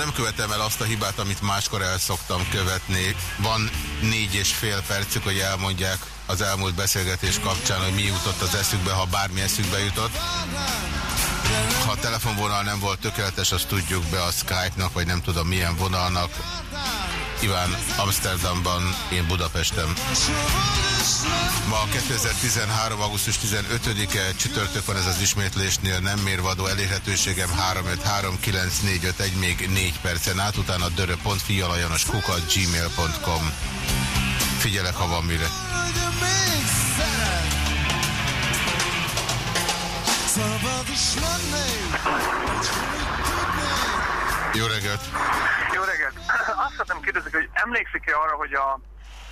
Speaker 1: nem követem el azt a hibát, amit máskor el szoktam követni. Van négy és fél percük, hogy elmondják az elmúlt beszélgetés kapcsán, hogy mi jutott az eszükbe, ha bármi eszükbe jutott. Ha a telefonvonal nem volt tökéletes, azt tudjuk be a Skype-nak, vagy nem tudom milyen vonalnak. Iván Amsterdamban, én Budapesten. Ma 2013. augusztus 15-e csütörtök van ez az ismétlésnél nem mérvadó elérhetőségem 3539451 még 4 percen át, utána dörö.fialajanos kukat gmail.com Figyelek, ha van mire. Jó reggelt!
Speaker 5: Jó reggelt! Azt szeretném kérdezni, hogy emlékszik-e arra, hogy a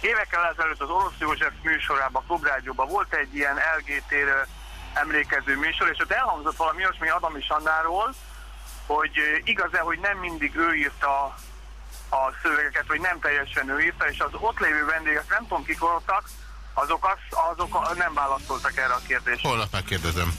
Speaker 5: évekkel ezelőtt az Orosz József műsorában, Klubrádióban volt egy ilyen LGT-re emlékező műsor, és ott elhangzott valami olyasmi Adami Sandáról, hogy igaz-e, hogy nem mindig ő írta a szövegeket, vagy nem teljesen ő írta, és az ott lévő vendégek, nem tudom kik voltak, azok, az, azok nem válaszoltak erre a kérdésre.
Speaker 1: Holnap megkérdezem.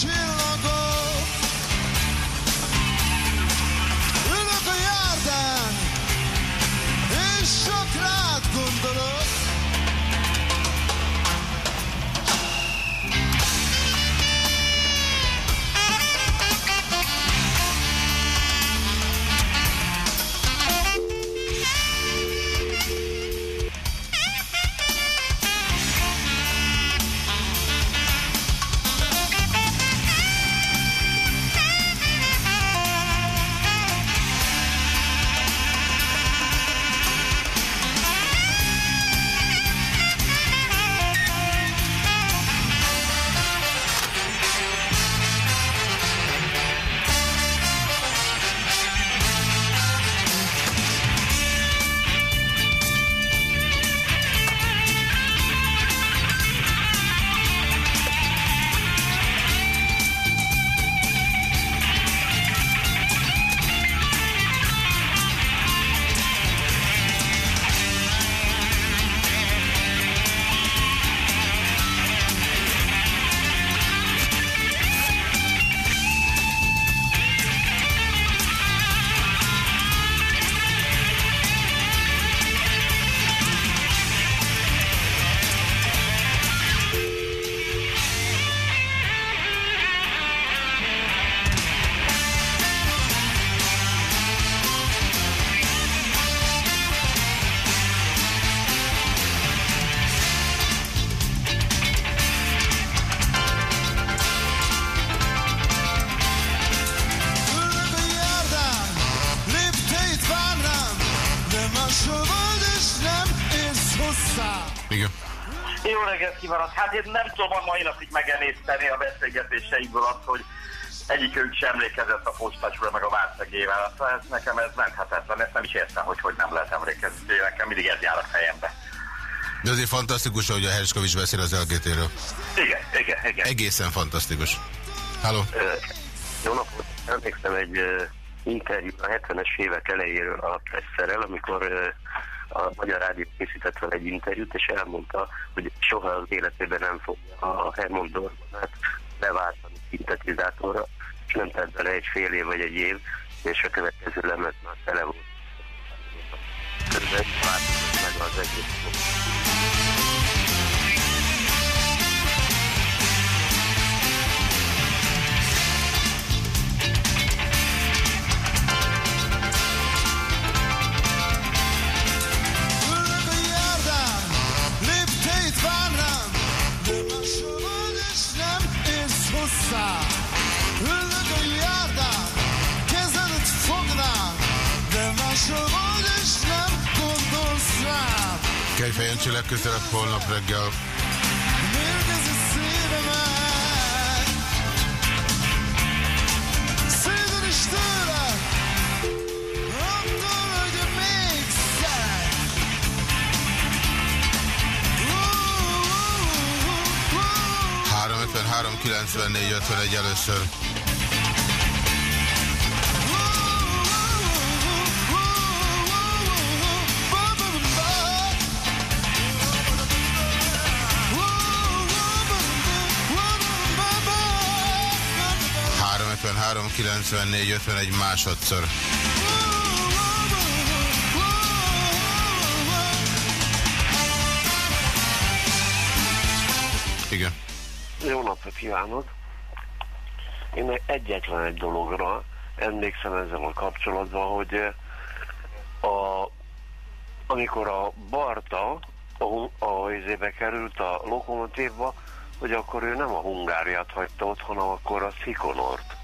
Speaker 1: chill on the A
Speaker 6: mai napig megemészteni a beszélgetéseikből azt, hogy egyikünk sem emlékezett a postacsra meg a várszegével. Hát ez nekem ez menthetetlen, ezt nem is értem, hogy hogy nem lehet emlékezni. Nekem mindig ez jár a fejembe.
Speaker 1: De azért fantasztikus, hogy a Herskovics beszél az LGT-ről.
Speaker 6: Igen, igen, igen.
Speaker 1: Egészen fantasztikus. Halló?
Speaker 7: Jó napot! Emlékszem egy interjú a 70-es évek elejéről a Presszerrel, amikor a Magyar Rádió készített fel egy interjút, és elmondta, hogy soha az életében nem fogja a Hermond Dormanát beváltani szintetizátorra, és nem tett bele egy fél év vagy egy év, és a következő lemez már tele volt. Közben változott meg az egész.
Speaker 1: Kejfejancsi legközelebb holnap reggel.
Speaker 8: Még szeretsz.
Speaker 1: 353 94 51 először. Három 53 94 51 másodszor. Igen.
Speaker 7: Jó napot kívánok! Én egyetlen egy dologra emlékszem ezzel a kapcsolatban, hogy eh, a, amikor a Barta a, a izébe került a lokomotívba, hogy akkor ő nem a Hungáriát hagyta ott, hanem akkor a Szikonort.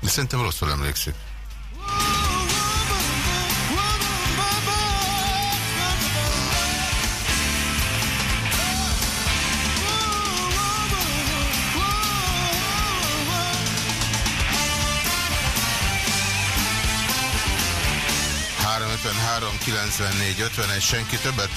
Speaker 1: De szerintem rosszul emlékszik. Három 53 94 51 senki többet?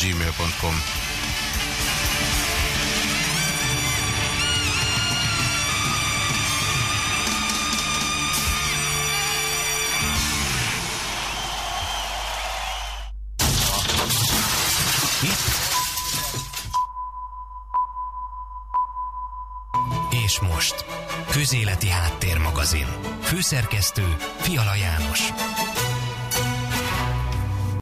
Speaker 1: gmail.com
Speaker 4: És most. Közéleti Háttérmagazin. Főszerkesztő Fiala János.